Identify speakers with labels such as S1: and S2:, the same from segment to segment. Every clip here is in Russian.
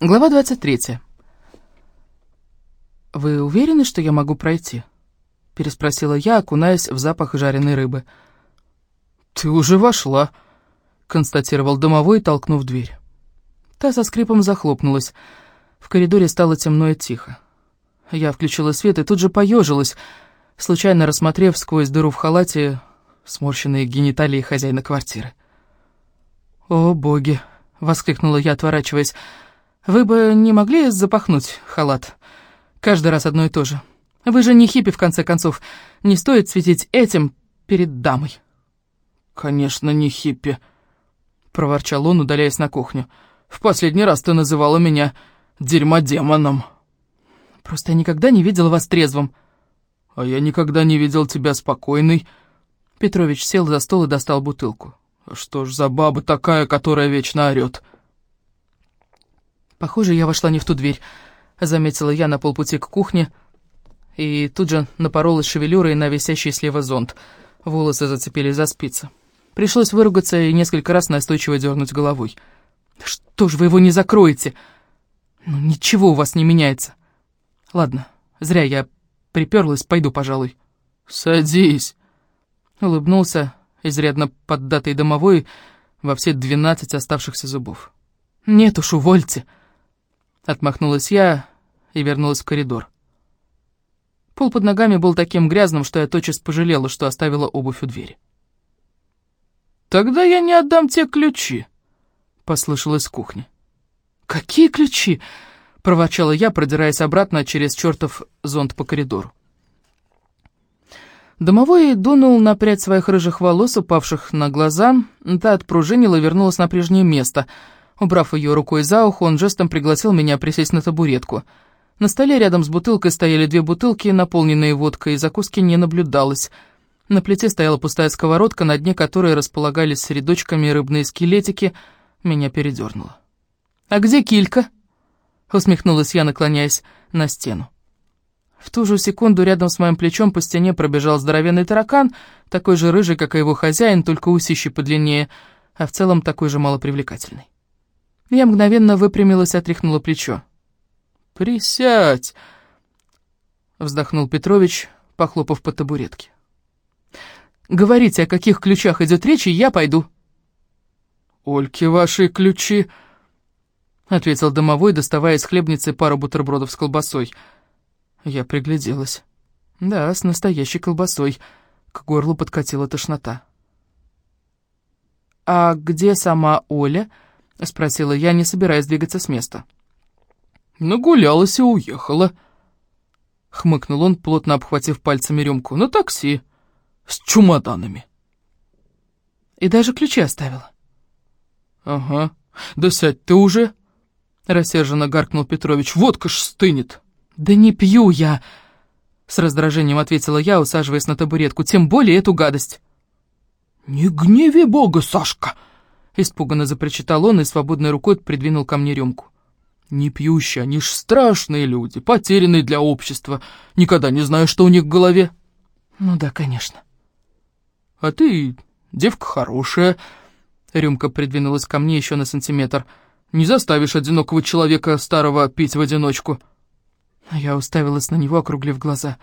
S1: Глава 23. «Вы уверены, что я могу пройти?» — переспросила я, окунаясь в запах жареной рыбы.
S2: «Ты уже вошла», — констатировал домовой, толкнув дверь.
S1: Та со скрипом захлопнулась. В коридоре стало темно и тихо. Я включила свет и тут же поежилась, случайно рассмотрев сквозь дыру в халате сморщенные гениталии хозяина квартиры. «О, боги!» — воскликнула я, отворачиваясь. Вы бы не могли запахнуть халат? Каждый раз одно и то же. Вы же не хиппи, в конце концов. Не стоит светить этим перед дамой».
S2: «Конечно, не хиппи», — проворчал он, удаляясь на кухню. «В последний раз ты называла меня дерьмодемоном».
S1: «Просто я никогда не видел вас трезвым».
S2: «А я никогда не видел тебя спокойной».
S1: Петрович сел за стол и достал бутылку.
S2: «Что ж за баба такая, которая вечно орёт?»
S1: Похоже, я вошла не в ту дверь, заметила я на полпути к кухне, и тут же напоролась шевелюрой на висящий слева зонт. Волосы зацепились за спицы. Пришлось выругаться и несколько раз настойчиво дернуть головой. «Что ж вы его не закроете?» «Ну, ничего у вас не меняется». «Ладно, зря я приперлась, пойду, пожалуй».
S2: «Садись», —
S1: улыбнулся изрядно поддатый домовой во все двенадцать оставшихся зубов. «Нет уж, увольте». Отмахнулась я и вернулась в коридор. Пол под ногами был таким грязным, что я тотчас пожалела, что оставила обувь у двери.
S2: «Тогда я не отдам тебе ключи», — послышалось с кухни.
S1: «Какие ключи?» — проворчала я, продираясь обратно через чертов зонт по коридору. Домовой дунул на прядь своих рыжих волос, упавших на глаза, та отпружинила и вернулась на прежнее место — Убрав ее рукой за ухо, он жестом пригласил меня присесть на табуретку. На столе рядом с бутылкой стояли две бутылки, наполненные водкой, и закуски не наблюдалось. На плите стояла пустая сковородка, на дне которой располагались рядочками рыбные скелетики. Меня передернуло. «А где килька?» — усмехнулась я, наклоняясь на стену. В ту же секунду рядом с моим плечом по стене пробежал здоровенный таракан, такой же рыжий, как и его хозяин, только усищи подлиннее, а в целом такой же малопривлекательный. Я мгновенно выпрямилась и отряхнула плечо.
S2: «Присядь!» — вздохнул Петрович, похлопав по табуретке.
S1: «Говорите, о каких ключах идет речь, и я пойду».
S2: «Ольки ваши ключи!» — ответил домовой, доставая из хлебницы пару бутербродов с колбасой. Я пригляделась. Да, с настоящей колбасой. К горлу подкатила тошнота.
S1: «А где сама Оля?» — спросила я, не собираясь двигаться с места.
S2: «Нагулялась и уехала», — хмыкнул он, плотно обхватив пальцами рюмку. «На такси, с чемоданами».
S1: «И даже ключи оставила».
S2: «Ага, да сядь ты уже», — рассерженно гаркнул Петрович. «Водка ж стынет».
S1: «Да не пью я», — с раздражением ответила я, усаживаясь на табуретку, «тем более эту гадость».
S2: «Не гневи бога, Сашка!»
S1: Испуганно запричитал он и свободной рукой придвинул ко мне рюмку.
S2: «Не пьющие, они ж страшные люди, потерянные для общества. Никогда не знаю, что у них в голове».
S1: «Ну да, конечно».
S2: «А ты девка хорошая». Рюмка придвинулась ко мне еще на сантиметр. «Не заставишь одинокого человека старого пить в одиночку».
S1: Я уставилась на него, округлив глаза.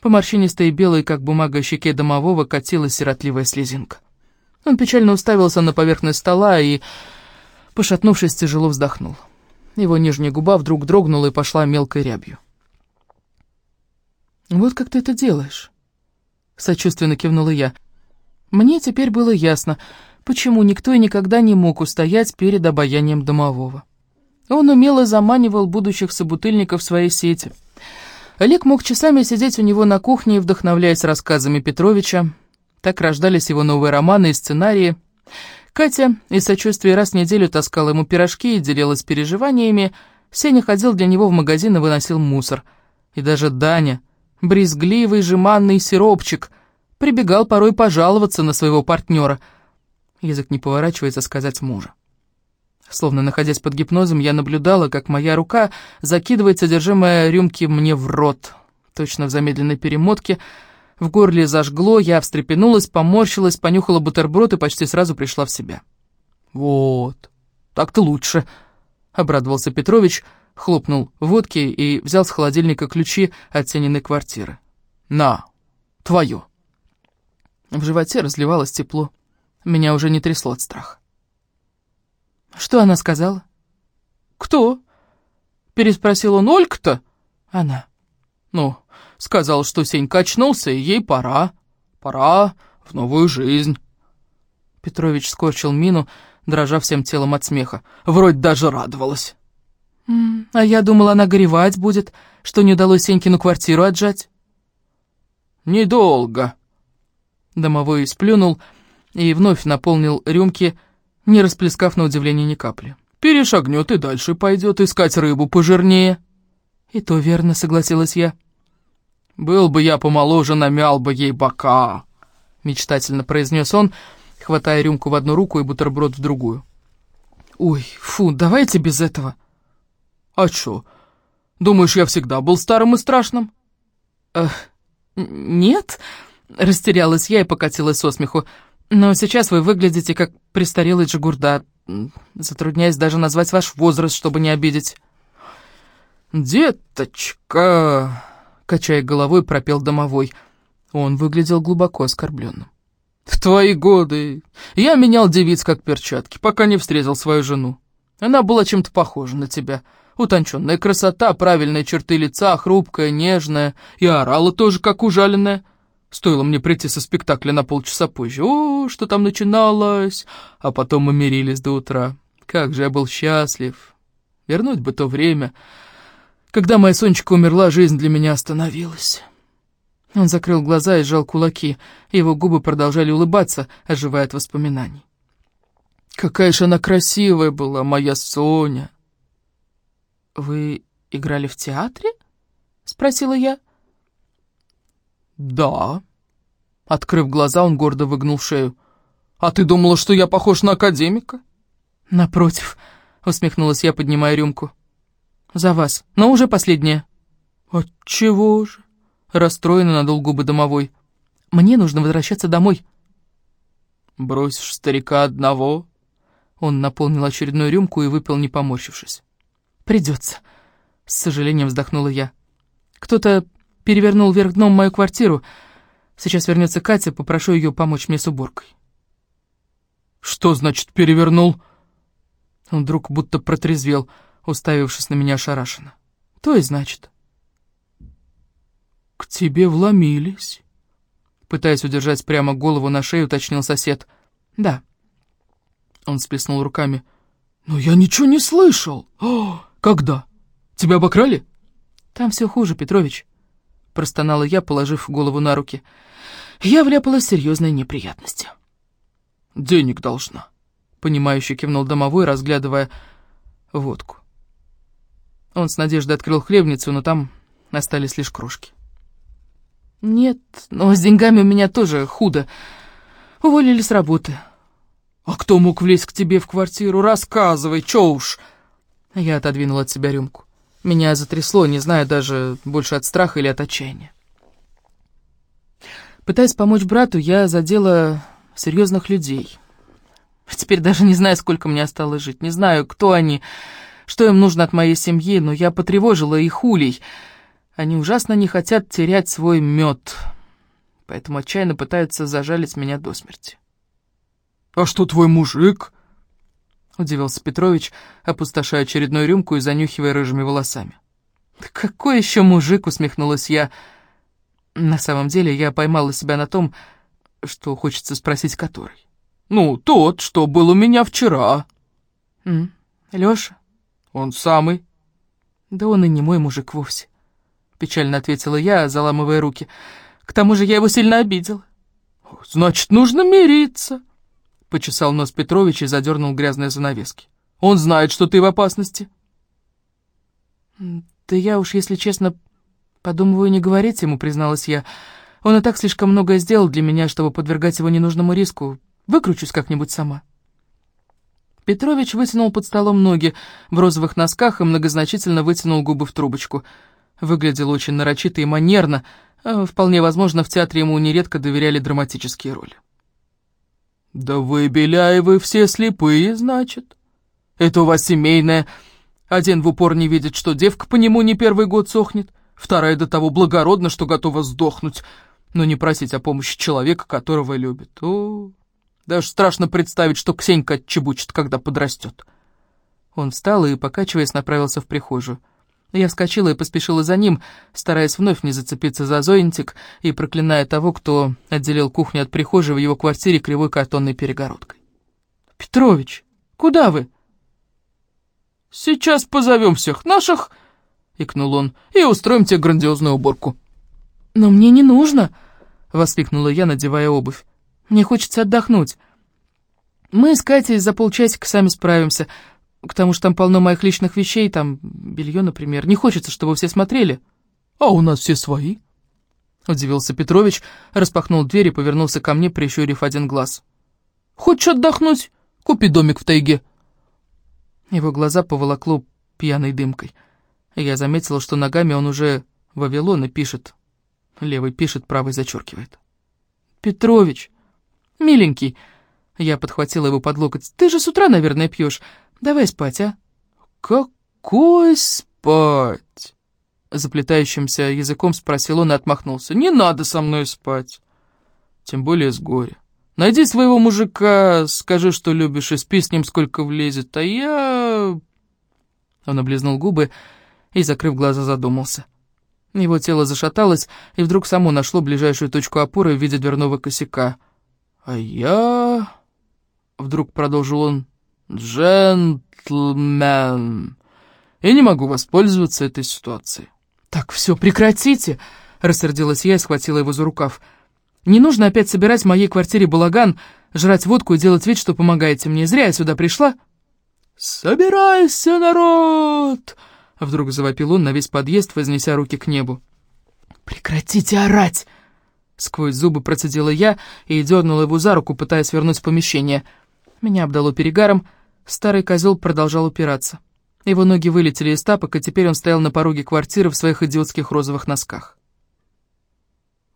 S1: По морщинистой белой, как бумага щеке домового, катилась сиротливая слезинка. Он печально уставился на поверхность стола и, пошатнувшись, тяжело вздохнул. Его нижняя губа вдруг дрогнула и пошла мелкой рябью. «Вот как ты это делаешь?» Сочувственно кивнула я. Мне теперь было ясно, почему никто и никогда не мог устоять перед обаянием домового. Он умело заманивал будущих собутыльников в свои сети. Олег мог часами сидеть у него на кухне, вдохновляясь рассказами Петровича, так рождались его новые романы и сценарии. Катя из сочувствия раз в неделю таскала ему пирожки и делилась переживаниями. Сеня ходил для него в магазин и выносил мусор. И даже Даня, брезгливый, жеманный сиропчик, прибегал порой пожаловаться на своего партнера. Язык не поворачивается сказать мужа. Словно находясь под гипнозом, я наблюдала, как моя рука закидывает содержимое рюмки мне в рот, точно в замедленной перемотке, в горле зажгло, я встрепенулась, поморщилась, понюхала бутерброд и почти сразу пришла в себя. «Вот, так-то лучше», — обрадовался Петрович, хлопнул водки и взял с холодильника ключи от Сениной квартиры. «На, твое!» В животе разливалось тепло. Меня уже не трясло от страха. «Что она сказала?»
S2: «Кто?» — переспросил он. «Олька-то?»
S1: «Она».
S2: «Ну, сказал, что Сенька очнулся, и ей пора. Пора в новую жизнь».
S1: Петрович скорчил мину, дрожа всем телом от смеха.
S2: Вроде даже радовалась.
S1: «А я думала, она горевать будет, что не удалось Сенькину квартиру отжать».
S2: «Недолго».
S1: Домовой сплюнул и вновь наполнил рюмки, не расплескав на удивление ни капли.
S2: «Перешагнет и дальше пойдет искать рыбу пожирнее».
S1: «И то верно», — согласилась я.
S2: «Был бы я помоложе, намял бы ей бока», —
S1: мечтательно произнес он, хватая рюмку в одну руку и бутерброд в другую. «Ой, фу, давайте без этого».
S2: «А чё? Думаешь, я всегда был старым и страшным?»
S1: «Э, нет», — растерялась я и покатилась со смеху. «Но сейчас вы выглядите как престарелый джигурда. Затрудняюсь даже назвать ваш возраст, чтобы не обидеть».
S2: «Деточка», — качая головой, пропел домовой.
S1: Он выглядел глубоко оскорбленным.
S2: «В твои годы я менял девиц как перчатки, пока не встретил свою жену. Она была чем-то похожа на тебя». Утонченная красота, правильные черты лица, хрупкая, нежная. И орала тоже, как ужаленная. Стоило мне прийти со спектакля на полчаса позже. О, что там начиналось! А потом мы мирились до утра. Как же я был счастлив. Вернуть бы то время. Когда моя Сонечка умерла, жизнь для меня остановилась.
S1: Он закрыл глаза и сжал кулаки. Его губы продолжали улыбаться, оживая от воспоминаний.
S2: Какая же она красивая была, моя Соня!
S1: «Вы играли в театре?» — спросила я.
S2: «Да». Открыв глаза, он гордо выгнул шею. «А ты думала, что я похож на академика?»
S1: «Напротив», — усмехнулась я, поднимая рюмку. «За вас, но уже последняя».
S2: «Отчего же?» — расстроенно надул губы домовой.
S1: «Мне нужно возвращаться домой».
S2: «Бросишь старика одного?»
S1: Он наполнил очередную рюмку и выпил, не поморщившись. «Придется», — с сожалением вздохнула я. «Кто-то перевернул вверх дном мою квартиру. Сейчас вернется Катя, попрошу ее помочь мне с уборкой».
S2: «Что значит перевернул?»
S1: Он вдруг будто протрезвел, уставившись на меня ошарашенно. «То и значит».
S2: «К тебе вломились?»
S1: Пытаясь удержать прямо голову на шею, уточнил сосед. «Да».
S2: Он сплеснул руками. «Но я ничего не слышал! О, когда? Тебя обокрали?»
S1: «Там все хуже, Петрович», — простонала я, положив голову на руки. «Я вляпалась в серьезные неприятности».
S2: «Денег должна», — понимающе кивнул домовой, разглядывая водку.
S1: Он с надеждой открыл хлебницу, но там остались лишь крошки. «Нет, но с деньгами у меня тоже худо. Уволили с работы».
S2: «А кто мог влезть к тебе в квартиру? Рассказывай, чё уж!»
S1: Я отодвинул от себя рюмку. Меня затрясло, не знаю даже, больше от страха или от отчаяния. Пытаясь помочь брату, я задела серьезных людей. Теперь даже не знаю, сколько мне осталось жить. Не знаю, кто они, что им нужно от моей семьи, но я потревожила их улей. Они ужасно не хотят терять свой мед, поэтому отчаянно пытаются зажалить меня до смерти.
S2: «А что твой мужик?»
S1: — удивился Петрович, опустошая очередную рюмку и занюхивая рыжими волосами. «Какой еще мужик?» — усмехнулась я. На самом деле я поймала себя на том, что хочется спросить, который.
S2: «Ну, тот, что был у меня вчера».
S1: «Лёша?»
S2: «Он самый».
S1: «Да он и не мой мужик вовсе», — печально ответила я, заламывая руки. «К тому же я его сильно обидела».
S2: «Значит, нужно мириться». Почесал нос Петрович и задернул грязные занавески. «Он знает, что ты в опасности».
S1: «Да я уж, если честно, подумываю не говорить ему», — призналась я. «Он и так слишком многое сделал для меня, чтобы подвергать его ненужному риску. Выкручусь как-нибудь сама». Петрович вытянул под столом ноги в розовых носках и многозначительно вытянул губы в трубочку. Выглядел очень нарочито и манерно. А, вполне возможно, в театре ему нередко доверяли драматические роли.
S2: «Да вы, Беляевы, все слепые, значит? Это у вас семейное Один в упор не видит, что девка по нему не первый год сохнет, вторая до того благородна, что готова сдохнуть, но не просить о помощи человека, которого любит. О, даже страшно представить, что Ксенька отчебучит, когда подрастет. Он встал и, покачиваясь, направился в прихожую. Я вскочила и поспешила за ним, стараясь вновь не зацепиться за зонтик и проклиная того, кто отделил кухню от прихожей в его квартире кривой картонной перегородкой. «Петрович, куда вы?» «Сейчас позовем всех наших», — икнул он, — «и устроим тебе грандиозную уборку».
S1: «Но мне не нужно», — воскликнула я, надевая обувь. «Мне хочется отдохнуть. Мы с Катей за полчасика сами справимся, к тому же там полно моих личных вещей, там белье, например. Не хочется, чтобы все смотрели».
S2: «А у нас все свои», — удивился Петрович, распахнул дверь и повернулся ко мне, прищурив один глаз. «Хочешь отдохнуть? Купи домик в тайге».
S1: Его глаза поволокло пьяной дымкой. Я заметила, что ногами он уже Вавилон и пишет. Левый пишет, правый зачеркивает. «Петрович, миленький!» Я подхватила его под локоть. «Ты же с утра, наверное, пьешь. Давай спать, а?»
S2: «Какой спать?» Заплетающимся языком спросил он и отмахнулся. «Не надо со мной спать. Тем более с горя. Найди своего мужика, скажи, что любишь, и спи с ним, сколько влезет, а я...» Он облизнул губы и, закрыв глаза, задумался. Его тело зашаталось, и вдруг само нашло ближайшую точку опоры в виде дверного косяка. «А я...» — вдруг продолжил он. «Джентльмен. И не могу воспользоваться этой ситуацией».
S1: «Так, все, прекратите!» — рассердилась я и схватила его за рукав. Не нужно опять собирать в моей квартире балаган, жрать водку и делать вид, что помогаете мне. Зря я сюда пришла».
S2: «Собирайся, народ!» Вдруг завопил он на весь подъезд, вознеся руки к небу.
S1: «Прекратите орать!»
S2: Сквозь зубы процедила я и дернула его за руку, пытаясь вернуть в помещение. Меня обдало перегаром, старый козел продолжал упираться. Его ноги вылетели из тапок, и теперь он стоял на пороге квартиры в своих идиотских розовых носках.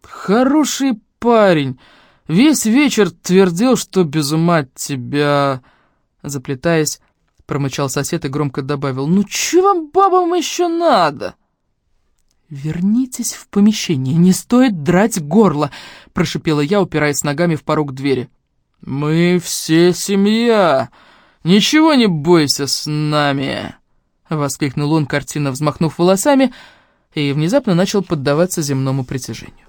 S2: «Хороший парень. Весь вечер твердил, что без ума от тебя...» Заплетаясь, промычал сосед и громко добавил. «Ну чё вам, бабам, еще надо?»
S1: «Вернитесь в помещение, не стоит драть горло», — прошипела я, упираясь ногами в порог двери.
S2: «Мы все семья. Ничего не бойся с нами», — воскликнул он, картина взмахнув волосами, и внезапно начал поддаваться земному притяжению.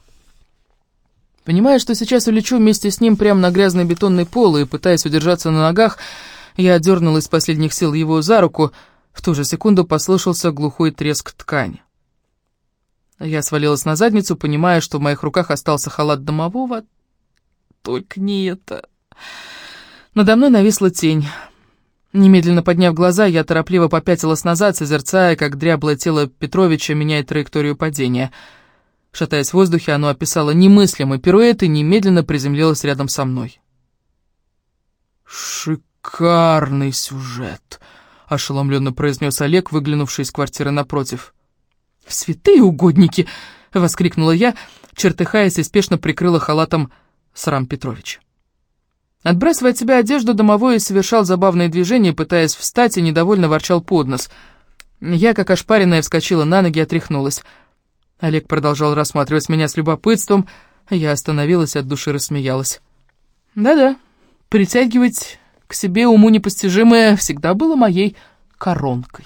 S2: Понимая, что сейчас улечу вместе с ним прямо на грязный бетонный пол и пытаясь удержаться на ногах, я дернул из последних сил его за руку, в ту же секунду послышался глухой треск ткани. Я свалилась на задницу, понимая, что в моих руках остался халат домового. Только не это. Надо мной нависла тень. Немедленно подняв глаза, я торопливо попятилась назад, созерцая, как дряблое тело Петровича меняет траекторию падения — Шатаясь в воздухе, оно описало немыслимый пируэт и немедленно приземлилось рядом со мной. «Шикарный сюжет!» — ошеломленно произнес Олег, выглянувший из квартиры напротив.
S1: «Святые угодники!» — воскликнула я, чертыхаясь и спешно прикрыла халатом срам Петровича. Отбрасывая от себя одежду, домовой совершал забавные движения, пытаясь встать и недовольно ворчал под нос. Я, как ошпаренная, вскочила на ноги и отряхнулась. Олег продолжал рассматривать меня с любопытством, я остановилась от души рассмеялась. Да-да, притягивать к себе уму непостижимое всегда было моей коронкой.